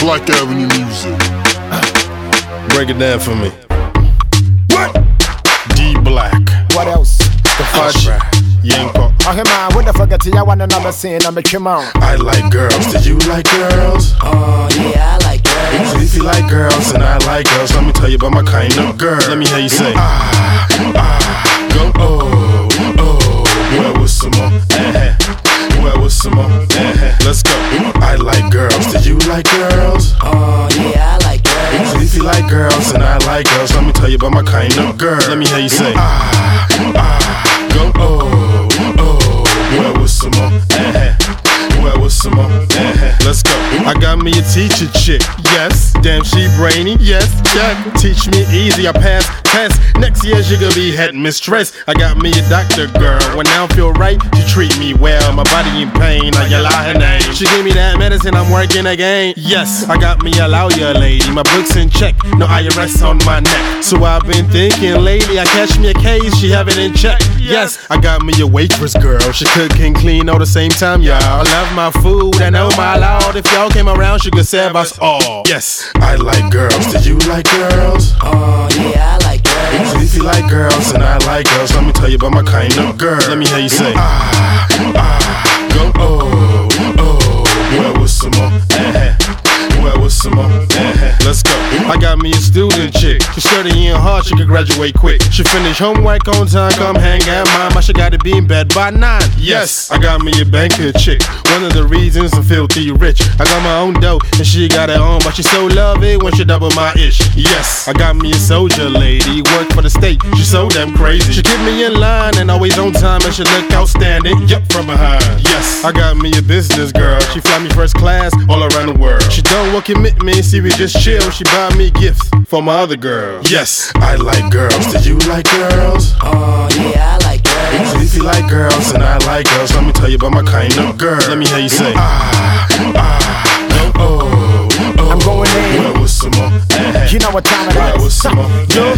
Black Avenue Music. Break it down for me. What? D Black. What else? The Fudge. Yanko. Oh, hey man, what the fuck get you want another scene? I'm a trim out. I like girls. Do you like girls? Oh yeah, I like girls. So if you like girls and I like girls, let me tell you about my kind of girl. Let me hear you say ah ah go oh. Some more? Let's go. I like girls. Do you like girls? Oh yeah, I like girls. So if you like girls and I like girls, let me tell you about my kind of girl. Let me hear you say ah ah go oh oh. Well, with some more? I got me a teacher chick. Yes. Damn, she brainy. Yes. Check. Teach me easy. I pass test. Next year she gonna be head mistress. I got me a doctor girl. When I don't feel right, she treat me well. My body in pain. I yell out her name. She gave me that medicine. I'm working again. Yes. I got me a lawyer lady. My books in check. No IRS on my neck. So I've been thinking lately. I catch me a case. She have it in check. Yes. I got me a waitress girl. She cook and clean all the same time. Y'all I love my food. and oh my lord. If y'all came around, she could serve us all. Yes. I like girls. Do you like girls? Oh yeah, I like girls. If you like girls and I like girls, let me tell you about my kind of girl. Let me hear you say ah ah go oh. I got me a student chick. She studying hard, she can graduate quick. She finish homework on time, come hang out. Mom, I should gotta be in bed by nine. Yes, I got me a banker chick. One of the reasons I'm filthy rich. I got my own dough and she got her own, but she so love it when she double my ish. Yes, I got me a soldier lady, work for the state. She so damn crazy. She keep me in line and always on time, and she look outstanding. Yep, from behind. Yes, I got me a business girl. She fly me first class all around the world. She don't work want commitment, see we just chill. She buy me gifts for my other girl. Yes, I like girls. Do you like girls? Oh yeah, I like girls. So if you like girls and I like girls, let me tell you about my kind of girl. Let me hear you say ah ah no oh oh. I'm going in. Well, with some more? You know what time it Well, with some more? Yo,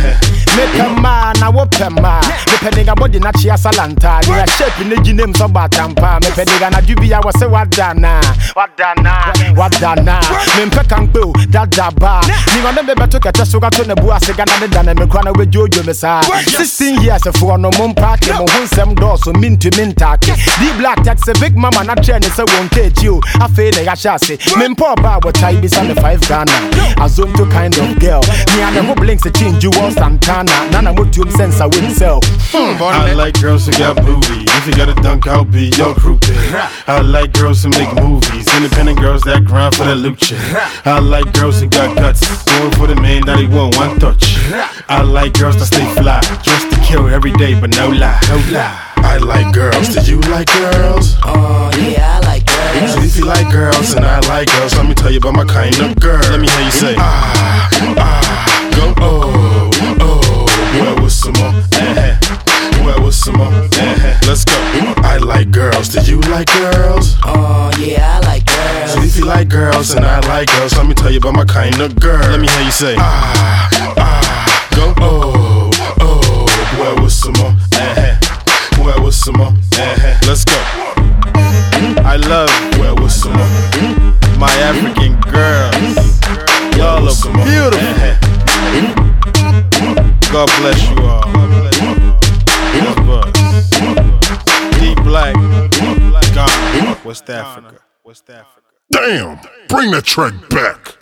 make a man, I whoop a man. Me penning a body na chia salanta. You are shaping the ginem so batampa. Me penning a jubi, I was say what dana. What dana? What dana? Me mpeka mpo, that daba. Ni wana me beto kete suga to ne bua sega na ne dana me kwana we jojo me sa. 16 years for no mum party, mo hun sem do so min to min take. Di black tax a big mama na trend say won cage you. Afe ne ya shase. Me mpo ba what tie be some five Ghana. Azum to kind of girl. Me and the blinks a change you all Santana. Nana mo tube sense I will sell. Hmm, I like girls who got booty. If you got a dunk, I'll be your groupie. I like girls who make movies. Independent girls that grind for the lucha. I like girls who got guts. Going for the man that he want one touch. I like girls that stay fly. Dressed to kill every day, but no lie. No lie. I like girls. Do you like girls? Oh yeah, I like girls. So if you like girls and I like girls, let me tell you about my kind of girl. Let me hear you say ah more? Eh Let's go. I like girls. Do you like girls? Oh yeah, I like So girls. if you like girls and I like girls, let me tell you about my kind of girl. Let me hear you say ah ah go oh oh. Well, with some more? Eh eh. Well, with some more? Eh Let's go. I love well with some more. My African girls. Y'all are beautiful. God bless you all. West Africa. West Africa. Damn! Bring that track back.